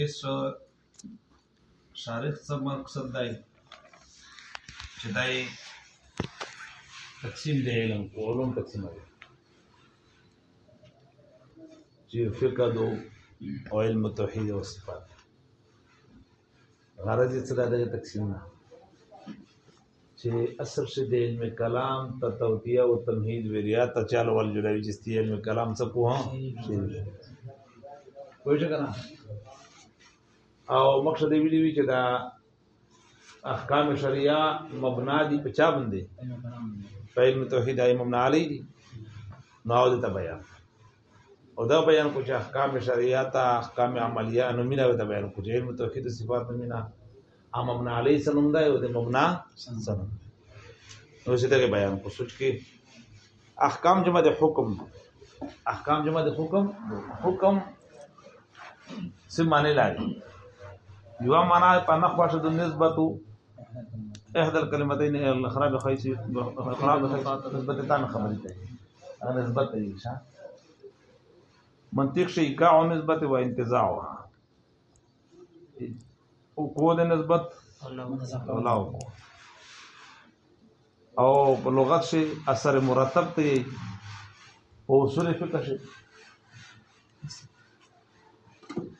اس شارخ څه مقصد دی چې دای تقسیم دی علم کو علم تقسیم دی چې فقہ دو او علم توحید او صفات غرض یې څه دی تقسیم نه چې اصل شي د علم کلام ته توتیه او تمهید ویریا ته چالو ول جوړوي چې ستې علم کلام څه کوه وایي څنګه نه او مقصد یې ویلي چې دا احکام شریعه مبنا دي په چا باندې په علم توحید ائمه مبنا علی دي نو د ته بیان او دا بیان کو چې احکام شرعیه تا احکام عملیه نو مینا دا بیان کو چې علم توحید صفات نو مینا ام مبنا علی سنم دا او د مبنا سنم نو څه ته بیان کو سوچ کې احکام جمع د حکم احکام جمع د حکم حکم سم معنی لري یو معنا په نخواشه د نسبتو احدى الكلمتين هي الخراب خيس خراب خيس نسبت تام خبرې ته هغه نسبت دی ښه منطق شي کا او نسبت و انتزاع او کو د نسبت الله او کو او په لغت شي اثر مرتب ته او اصول فقه شي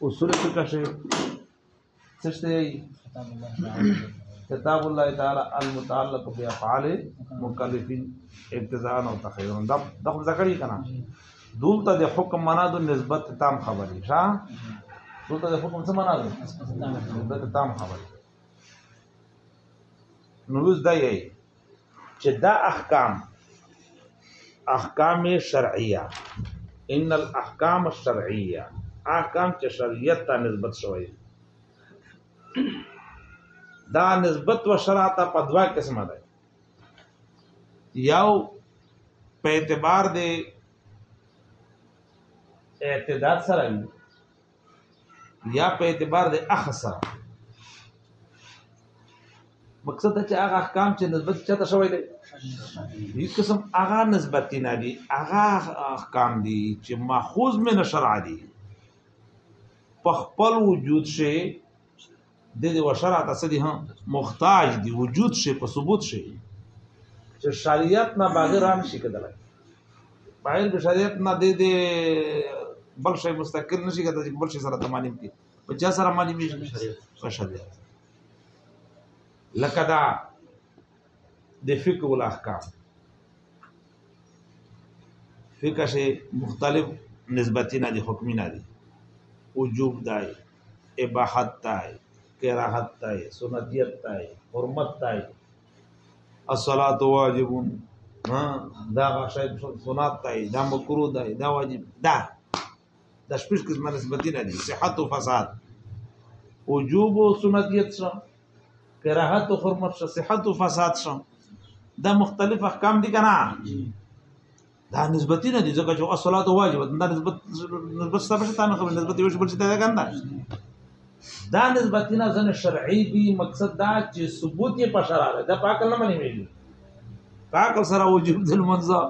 اصول فقه شي څه شته یې کتاب الله تعالی المتعلق بافعال مکلفین ابتداء او تخیرا دا د خپل ذکر یې کنه دولته د حکم معنا د نسبت تام خبرې ښا دولته د حکم څه معنا ده نسبت تام خبرې نو اوس دا یې چې دا احکام احکام شرعیه ان الاحکام الشرعیه احکام چې شریعت ته نسبت شوی دا نسبت و شرعت په دوا قسمه ده یو په اعتبار دی اعتداد سره یا په اعتبار د اخذ سره مقصد دا چې هغه احکام چې نسبت چاته شوی دی هیڅ قسم هغه نسبت نه دي هغه احکام دي چې ماخوذ من شرع دي په خپل وجود شي د دې وشرع ته سدي هم محتاج دي وجود شي په ثبوت شي چې شریعت نه بغیر هم شي کېدلای بغیر د شریعت نه د دې بل شي مستقل نشي کېدای چې بل شي سره تمانیم کی په چا سره معنی می په شریعت لکه دا د فقه ول احکام فقه شي مختلف نسبتي نه دي حکمي نه دي وجوب دای اباحت تای کراحت تای سنتیت تای حرمت تای الصلاة واجب ها دا غشای سنت تای دا مکروه دی دا واجب دا د شپږ قسمه نسبتي نه دي صحت او فساد وجوب او سنتیت سره کراحت او حرمت سره صحت او فساد سره دا مختلف احکام دي کنه دا نسبت نه دي ځکه چې الصلات واجب دا نسبت نسبت څه څه تعامل کوي نسبت یو شی بل څه ته کنده دا نسبت نه ځن شرعي دي مقصد دا چې ثبوت یې په شرع ده د پاک نه مني ویلي پاک سره وجوب د منځه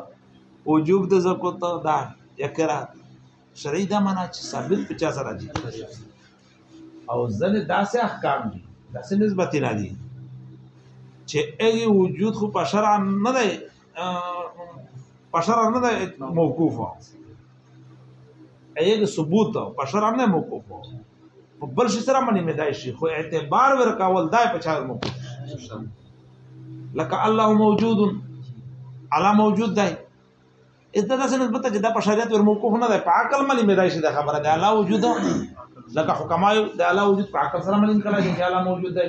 وجوب د زکوت دا یکرا شرعي دا معنا چې ثابت په چا سره دي او ځن داسې احکام دي داسې نسبت نه دي چې اي وجود خو په شرع نه دی پشر نه ده موقوف ایګ ثبوت پشر نه موقوف په بل شي سره باندې مدای شي خو اعتبار ورکاول دای په چا موقوف لکه الله موجود علا موجود دی اته دا څنګه پته چې دا په شریعت ور موقوف نه دی په عقل ملي مدای شي دا خبره ده الله وجود لکه حکمایو د الله وجود په عقل سره ملي کړه چې الله موجود دی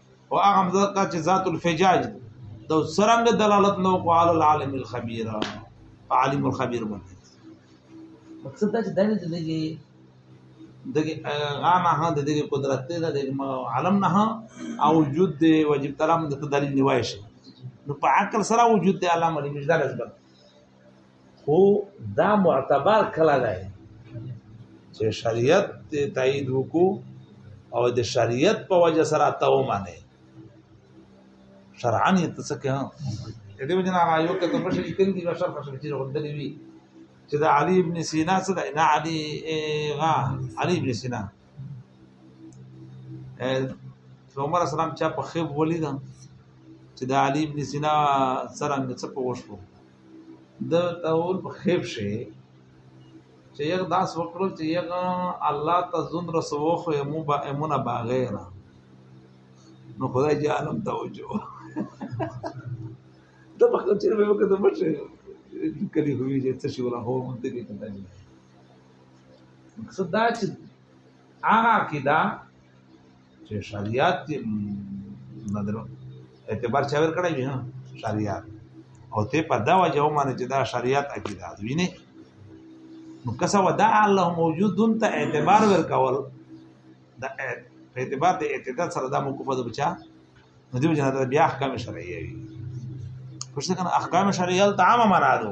او هغه ځکه چې ذات الفجاج د سرنګ دلالت نو کو علی العالم الخبير عالم الخبير باندې مقصد دا چې دغه دغه دغه غانا ها دغه قدرت ته دغه عالم نه او وجود دی واجب ترام د دلیل نیوای شي نو په عقل سره وجود دی علامه دې مجدار ازبل خو دا معتبر کله دی چې شریعت تایید وکړو او د شریعت په وجه سره ته ومانه شرعاً یې څه کې دې وجه نه هغه یو کته په شي کې دې بشر په شي چې غوډلې وي چې دا علي ابن سینا څه دی نه علي غا علي ابن سینا عمر اسلام چا په خیب ولیدم چې دا علي ابن سینا سره څه په وښو د تاول په خیب شي چې یو داس وکړو چې یو الله ته زون رسو خو مو با امونه باغیر نو خدای جې عالم ته وجو دا په کوم چې به وکړو ته مرشه کلی خو یې چې شي ولا هو مونږ ته کې کنده مقصد دا چې هغه کې دا چې شریعت دې بدر اعتبار چا ور کړی وي شریعت او ته په دا وجه ومانه چې دا شریعت عقیده دی ویني نو کسه ودا الله موجود ته اعتبار ور کول دا په اعتبار د اعتدال سره دا موقوفه ده بچا نو دیو جنا بیا احکام شرعیه وي پښته کنه احکام شرعیه ته عامه معنا ده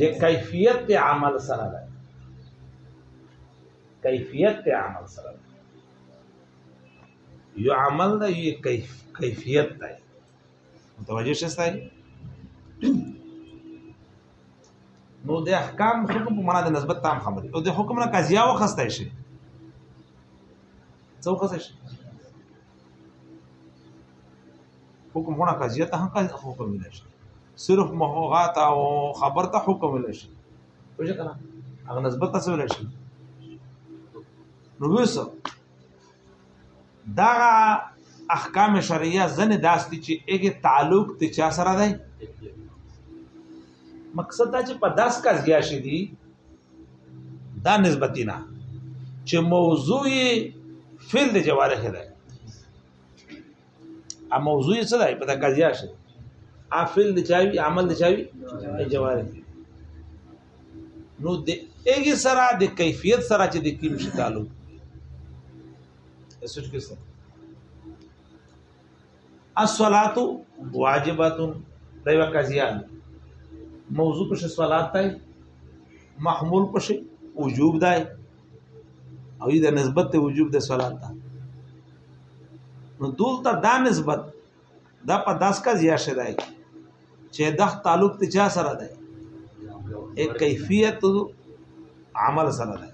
د کیفیت عمل سره ده کیفیت عمل سره ده یو عمل ده یو کیف کیفیت ده متوجه شې ستای نو د احکام حکم په معنا د نسبت تام خبري او د حکم نه قضیا وخسته شي څو خسته شي حکم هونه قضیه ته هم حکم نه شي صرف مهغات او خبر ته حکم نه شي وجه کنه هغه نسبت ته څه شي نو وسو دا احکام شرعیه زنه داستی چې اګه تعلق ته چا سره دی مقصد دا چې په داس کا زیاشي دي دا نسبتی نه چې موضوع فعل د جوارح ده ا موضوع څه ده په تکاځیا شي ا فعل د چاوي عمل د چاوي جوارح نو د ایګي سره د کیفیت سره چې د کیم شي تعلق اسټ کې سره الصلاه واجبه دا یو قضیه موضوع په صلات دی محمول په وجوب دی او دا نسبت ته وجوب د صلات ده نو دولته دا نسبت دا په داس کا زیات شې دی چې د تعلق ته چا سره دی ایک کیفیت عمل سره دی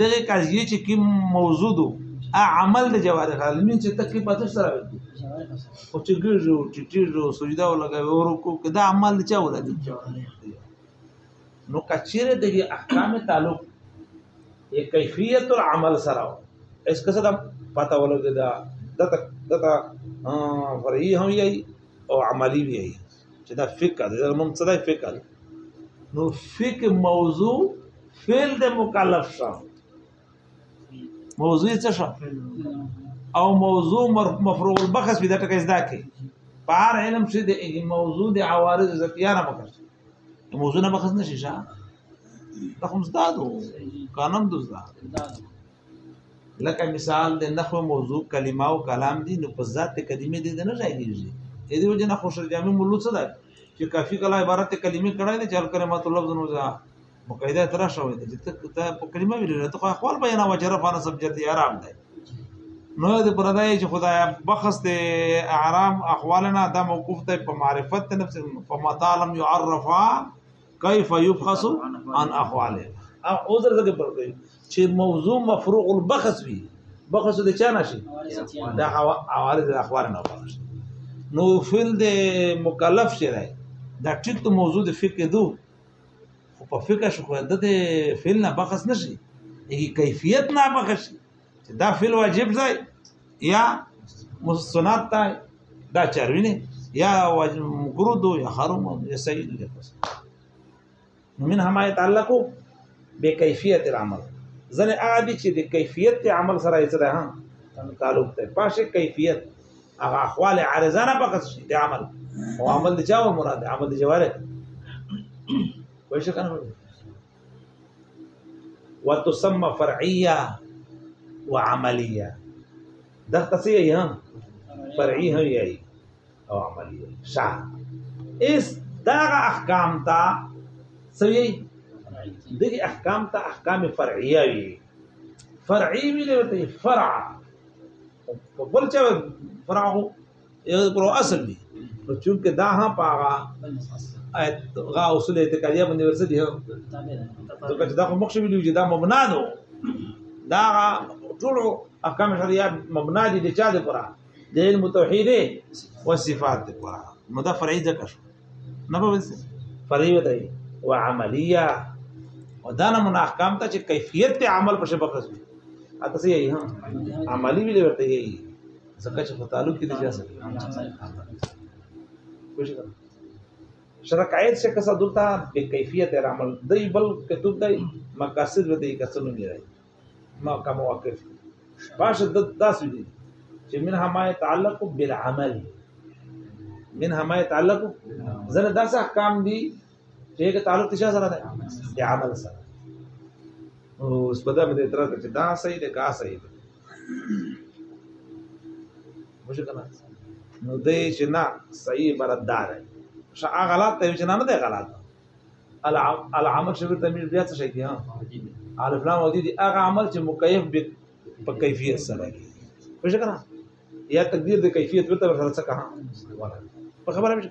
دغه قضیه چې کوم موضوع دو عمل د جوار غالمین چې تکلیف پاتې سره وي او چې ګرځو چې ګرځو سجدا ولګوي او رکوع کدا عمل چا ولګي نو کچیره د احکام تعلق یک کیفیت العمل سره اس کسه دا پتا ولګي دا دته دته فرعي هم یي او عملی وی یي چې دا فقه ده دا موږ څه دی فقه ده نو فقه موضوع فعل د مکلف شو موضوع څه شو او موضوع مفروغ البخص به دا ټکه زده کې بار علم چې د موضوع د عوارض ذاتیا نه مخص موضوع نه مخص نشي شه دا کوم زده دو قانون دوزده لکه مثال د نحو موضوع کلمه او کلام دي نو په ذات کلمې دي نه ځایږي دې دې وجه نه خوشر جامع مولود څه ده چې کافي کله عبارت کلمې کړه نه چل کلمات لفظ نو ځه مقیده تر شوې دي چې ته په کلمه ویل ته خو خپل بیان او جرف انا سبجت اعراب ده نو د پردای چې خدای بخص ته اعرام احوالنا د موقوف ته په معرفت نفس په مطالم يعرفا کیف یبخس عن احواله او عذر څنګه پرځي چې موضوع مفروغ البخس وي بخس د چا نشي دا حواله د اخبار نه وبخس نو فل د مکلف شي راي دا ټیک د موضوع د فقه دو خو په فقه شو خو د فعل نه بخس نشي یي کیفیت نه بخس شي چې دا فعل واجب دی یا مستند دی دا چاروینه یا واجب مکروه دو یا حرام یا سید دی پس من هم يتعلقو بکیفیت العمل ځنه هغه دي چې د کیفیت عمل سره یې سره هم تعلق دی پاشه کیفیت هغه احوال عارضه نه پکې شي د عمل او عمل د چا مراد عمل د جواره کوئی شي کنه وتسمى فرعيه وعمليه دغه څه یې هم فرعي هم یې او عملي شا اس دغه احکام ته سوي دغه احکام ته احکام فرعيه وي فرعي ویل ته فرع په بل چا فرعه یو پر اصل دی نو چې دا هم پاغه ایت غا اصول اعتقادیه باندې ورسې دی ځکه چې دا خو مخکې ویلو چې دا مبنا ده دا ټول احکام شریعه مبنا دي د چا د پره د علم توحید او صفات د پره نو دا فرعي ذکر نه به وسه فرعي وته او عملیه او دا نه من احکام ته چې کیفیت عمل پر شبکه کوي اته یې هم عملی ویل ورته یې ځکه چې په تعلق کې د جاسر شرکایت سے کسا دلتا بے کیفیت عمل دی بل کتب دی مقاصد و دی کسا نمی رائی ما کا مواقف باش دد داس دی چې منها ما يتعلق بالعمل منها ما يتعلق زنه داس احکام دي چې هغه تعلق تشه سره ده د عمل سره او سپدا مې اعتراض چې دا صحیح ده کا صحیح ده وشو کنه نو دې چې نه صحیح عبارت دار شا غلط ته چې نه نه دی غلط العمل شبه تمیز بیا څه شي ها الف لام او دې هغه عمل چې مکیف به په کیفیت سره کې وشو کنه یا تقدیر د کیفیت ورته سره څه کها په خبره مشه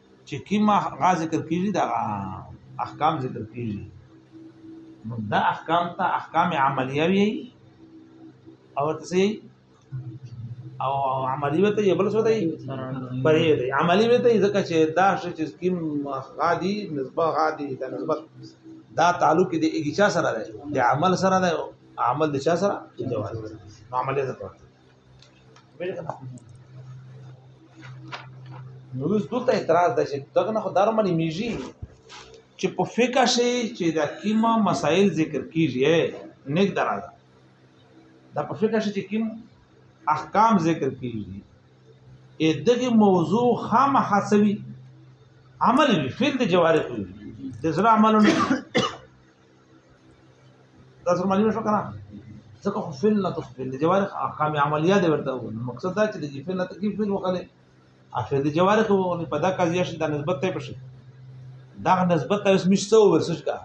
چې کوم غا ذکر کیږي دا احکام ذکر کیږي نو دا احکام ته احکام عملیه وي او تسي او عملی وته یو بل څه دی پرې دی عملی وته ځکه چې دا چې کوم غا دي نسبت غا دي دا نسبت دا تعلق دی ایګی چا سره دی د عمل سره دی عمل د چا سره جواز نو عملیه ته نو اوس دلته اعتراض ده چې دغه نه خو دار باندې میږي چې په فقہ شي چې دا کیما مسائل ذکر کیږي نیک درازه دا په فقہ شي چې کیم احکام ذکر کیږي اې دغه موضوع خام حسوي عمل وی فعل د جوارح وی د زړه عملونه دا سره معلومه شو کنه ځکه خو فعل نه تخفل د جوارح احکام عملیه دی ورته وو مقصد دا چې د فعل نه تکلیف فعل وکړي اخر د جوارح وو په دا قضیه شي د نسبت ته پشي دا نسبت ته اسمه څه ورسش کا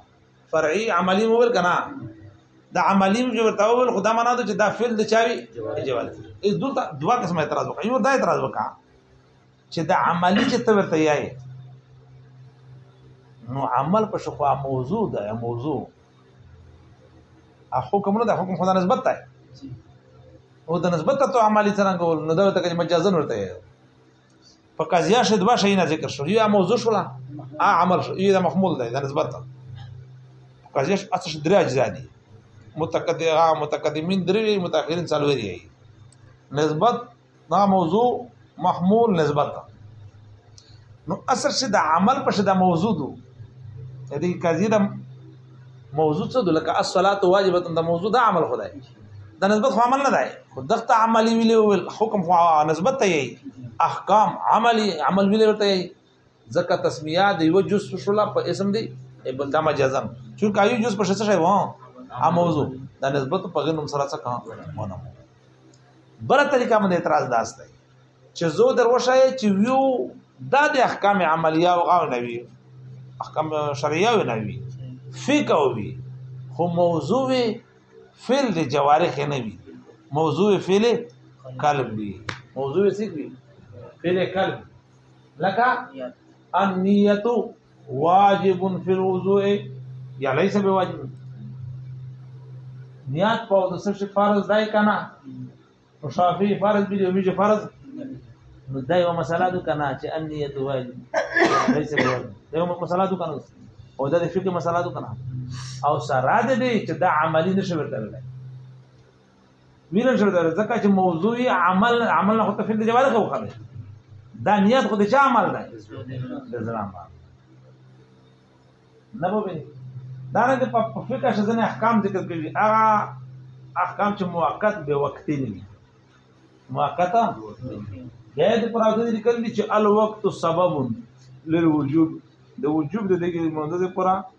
فرعي عملی مو ور کنه دا عملی مو ورته وو خدا معنا ته چې دا فعل د چاوي جوارح ایز دوه قسمه اعتراض وکړي یو دا اعتراض وکړي چې د عملی چې ته ورته یای نو عمل په شخو موضوع ده موضوع اخو کوم نه ده حکم خدا نسبت ده او د نسبت ته عملی څنګه ول نو دا ته کې مجازن ورته یای په قضیه شد به شي نه ذکر شو یا موضوع شو لا عمل شو یا محمول ده د نسبت ته قضیه شو اته درې اجزا دي متقدمه متقدمین درې متأخرین څلوري نسبت دا موضوع محمول نسبت ده نو اصل شي د عمل په شي د موضوع دو دې قضیه د موضوع څه د لکه الصلاه واجبه د موضوع د عمل خدای د نسبت خو عمل نه دی خو دغه عملی ویل حکم خو نسبت ته یي احکام عملی عمل ویل ورته یي ځکه تسمیه د یو جز شولا په اسم دی ابن دا مجازن چونکه یو جز په شته شی وو ا موضوع دا نسبت په غنوم سره څه کار ونه بل طریقه من اعتراض داس دی چې زو دروشه چې یو دا د احکام عملیه او غو نه وی احکام شرعیه نه وی فقه وی خو موضوع فعل د جوارح نه وی موضوع فعل قلب وی موضوع څه وی فعل قلب لکه النیت واجب فی الوضوء یا ليس بواجب نیت په د څه فرض دی کنه په شافعي فرض دی او میجه فرض نو دا یو مسله ده کنه چې النیت واجب ليس بواجب دا یو مسله ده کنه او دا د فقه مسله ده کنه او سره دې چې دا عملی نشي ورته ویل شو دا ځکه چې موضوع عمل عمل نه خو تفصیل دی جواب خو خبره دا نیت خو د چا عمل دی د زلام نه به دا نه په فقہ شزن احکام ذکر کړي هغه احکام چې موقت به وخت نه وي موقت دا د پراوځي لیکل دي چې الوقت سبب للوجوب د وجوب د دې موضوع لپاره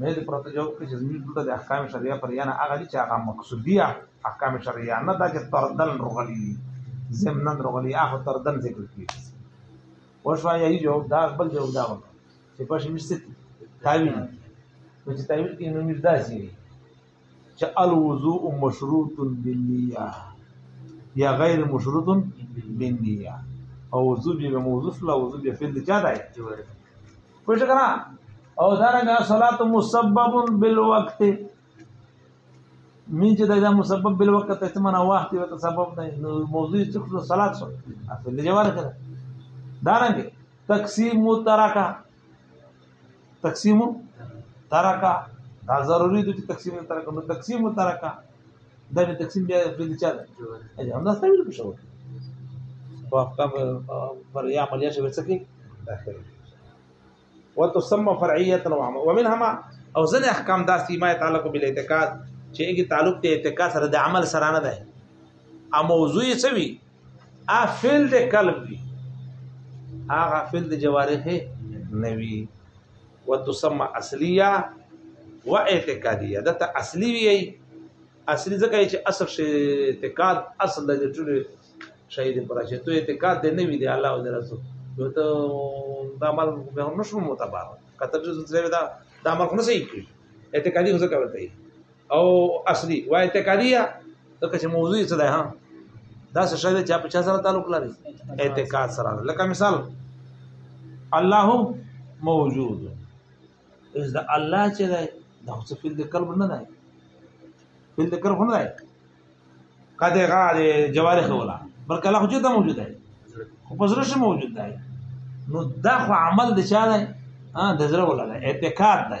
نه دې پرته جواب کې چې زموږ دلته د احکام شریعه پر یانه هغه دي چې هغه مقصودیه احکام شریعه نه دا چې تردل رغلي زمنن رغلي هغه تردل ذکر کړي وشوا یی جواب دا بل جواب دا وکړه چې پښې مشته تاویل نو چې تاویل کې نو میر داسي چې الوضوء مشروط بالنیه یا غیر مشروط بالنیه او وضو به موظف لا وضو به فعل چا دی پوه شو کنه او دا رنګه صلات مسبب بالوقت من چې دا مسبب بالوقت ته معنا وخت یو سبب دی نو موضوع چې صلات شو اصل جواب کړه دا رنګه تقسیم مترکه تقسیم ترکا دا ضروری دی چې تقسیم ترکا نو تقسیم ترکا دا نه تقسیم بیا د چا ده اجازه نه ستوي په شو په افکار پر یا عملیه شوی څه کې داخل وتسمى فرعيه وعامه ومنها ما او ځنه احکام داسې ما تعلق بالاعتقاد چې یې تعلق ته اعتقاد سره د عمل سره نه ده ا موضوع یې څه وی افعل د قلب وي هغه افعل د جوارح نه وي وتسمى اصليه واعتقاديه دا ته اصلي وي اصلي ځکه چې اصل شي اعتقاد اصل د ټول شي د پراشه ته اعتقاد نه وي دی الله او رسول نو ته دا عمل به هم نشو متبار کته چې دا دا عمل خو نه صحیح کړی اعتقادي څه کوي او اصلي و اعتقادیه ځکه چې موضوع څه ده ها دا څه شی چې په چا سره تعلق لري اعتقاد سره لکه مثال الله موجود از دا الله چې ده دا څه فل د قلب نه ده فل د قلب نه ده کده غال جوارح ولا بلکې الله خو چې دا موجود ده خو په زړه موجود ده نو دا خو عمل د چا ده ها د زړه ولا ده اعتقاد ده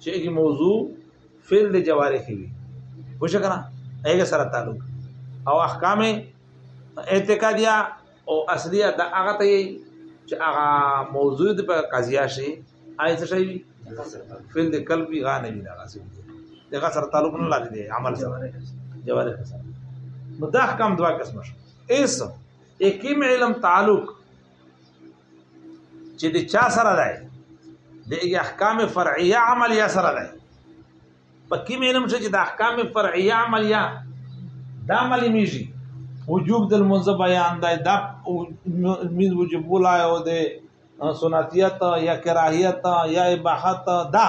چې هغه موضوع فعل د جوارح وي وشه کنه هغه سره تعلق او احکام اعتقادیه او اصلیه د هغه ته چې هغه موضوع د په قضیه شي آی څه شي فعل د قلبي غانه وي دا غاسي دغه سره تعلق نه لري دی عمل سره جوارح سره نو دا احکام دوا قسم شو اسم اکیم علم تعلق چې د چا سره دی د احکام فرعیه عملیه سره دی په کې مینم چې د احکام فرعیه عملیه دا عملی میږي وجوب د منځ بیان دی دا من وجوب ولایو دی سنتیت یا کراهیت یا اباحت دا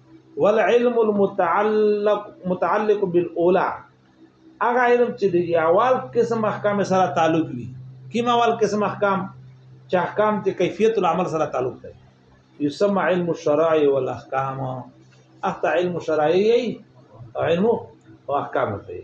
والعلم المتعلق متعلق بالاولى هغه علم چې د اول قسم احکام سره تعلق وي کوم اول قسم احکام چې احکام ته کیفیت العمل سره تعلق لري يسمى علم الشرائع والاحکام اخته علم شرعي علم واحکام ته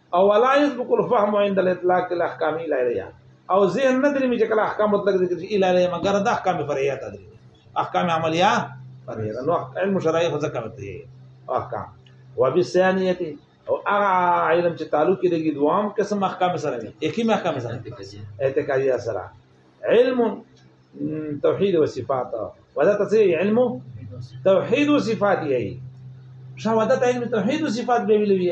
او ولا يسبق الفهم عند الاطلاق الاحکام الهيه او ذهن نه درې چې کله احکام مطلق ذکر شي الهيه مګر د احکام فرعيه ته درې احکام عمليه فرعيه نو علم شرعي خو ذکر ته احکام وبالثانيه او هغه علم چې تعلق لري دوام قسم احکام سره نه یکی احکام سره اعتقادي سره علم توحید و صفات ودا تصریح علم توحید و صفات یې شهادت علم توحید و صفات به ویلوي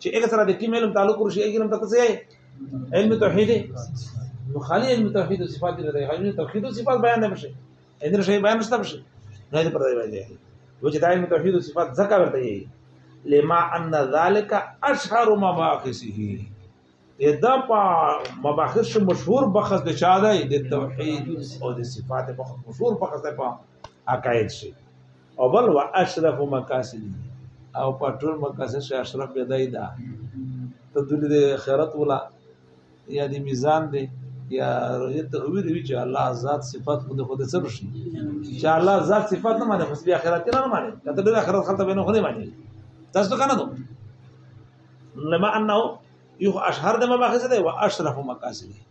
چې هغه سره د کوم علم تعلق ورشي هغه علم ته څه علم توحید نو خالي علم توحید او صفات نه دی علم توحید او صفات بیان نه بشي اندر شي بیان نشته بشي نه دې پر دی باندې و چې دا علم توحید او صفات ځکه ورته یي لما ان ذلك اشهر مباحثه دا په مباحث مشهور بحث د چا دی د توحید او د صفات په مشهور بحث په عقاید شي او بل وا اشرف مقاصد او په ټول مقاصد شي اشرف به دای دا ته د دې خیرت ولا یا د میزان دی یا رؤیت وی دی چې الله ذات صفات خود خود سره شي چې الله ذات صفات نه معنی خو بیا خیرت نه معنی کته د خیرت خلته بینه خو نه معنی تاسو کنه دوه لما انه یو اشهر د مباحث دی او اشرف مقاصد دی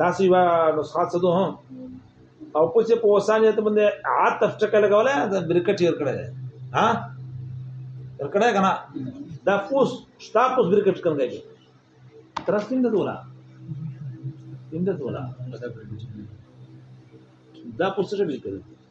داسې و نسخه څه دوه او پوسه په وسانه ته باندې عاطف ټکه لګولای دا برکټ یې کړل ها ورکړای کنه دا پوس شتا پوس برکټ کړنګای ترسیم د دولا تیم د دولا دا پوسه څه به کړی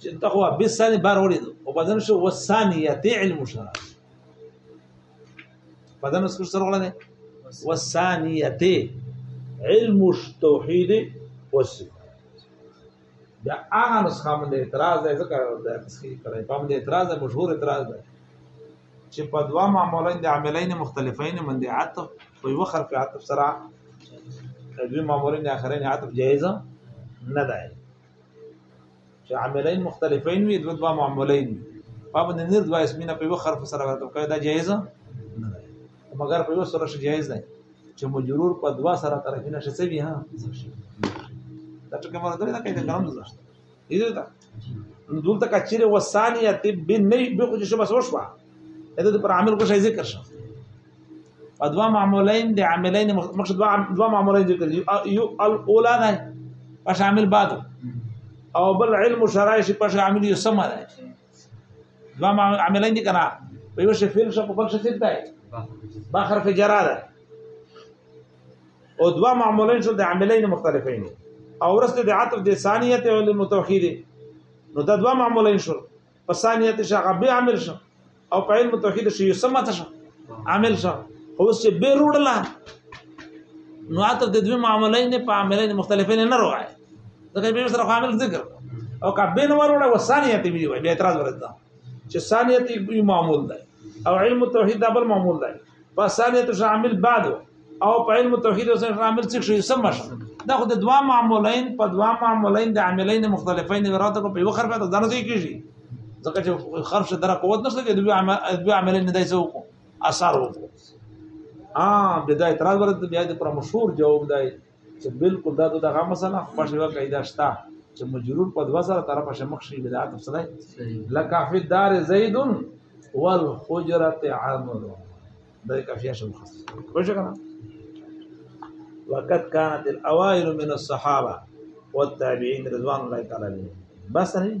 چې تقوا به ثاني بار ولید او بدن شو وسانیته علم شرع بدن اوس سره غلنه وسانیته علم التوحید وسو دا هغه نسخه من د اعتراض ده ځکه د تسخیر کړی په من د اعتراض ده مشهور اعتراض ده چې په دوا معمولین د عاملین مختلفین من د عطف په یو خر په عطف سره دوی معمولین اخرین عطف جایز نه ده چې عاملین مختلفین وي دوه دوه معمولین په باندې نه دوه اسمینه په یو حرف سره راته کوي دا جایز نه ده مګر په یو سره شي جایز ده چې مجرور په دوه سره طرفینه شي څه وي ها دا ټکه مرده ده کله کلام ده ایزه ده دلته کچره وسانیه طب نه به خو چې شبس وشوه دا پر عامل کو شي ذکر شوه ادوا معمولین د عاملین مقصد دوا معمولین ذکر دي یو الاولى ده پس عامل بعد او بل علم شرای شي پس عامل یو سم ده دوا عاملین دي کنه په یو شی فعل شو په بل شی څه ده با حرف جرا ده او دوا معمولین شو د عاملین مختلفین او ورسته د عطف د ثانیه او المتوحید نو دا دوا معمولین شو په ثانیت شیخ ابي عامل شو او په علم توحید شیخ یوسف ماته شو عامل شو اوس چې به روړله نو اته د دوی معاملین په عاملین مختلفین نه روای ځکه به سره عامل ذکر او کبه نو وروړه وسانیت به وي به اعتراض ورته چې ثانیت یو معمول دی او علم توحید دبل معمول دی فسالیت شامل بعد او په علم توحید او سره عامل څه شي سم مشه دا خو د دوا معمولین په دوا معمولین د عاملین مختلفین راته په یو خرفه ته ځنه کیږي ځکه چې خرف شه دره قوت نشته چې دوی عمل دوی عاملین نه دایسو کو اثر وکړو ا بدايه تر ورته بیا د پر مشهور جواب دی چې بالکل دا د دغه مسله خو په شوه قاعده شته چې مجرور په دوه سره طرف شه مخ شي بدعت څه دی لکه فی الدار زید والحجره عمر دا کافیه شو خاص وشه کنه وقد كانت الاوائل من الصحابه والتابعين رضوان الله تعالى عليهم بس نه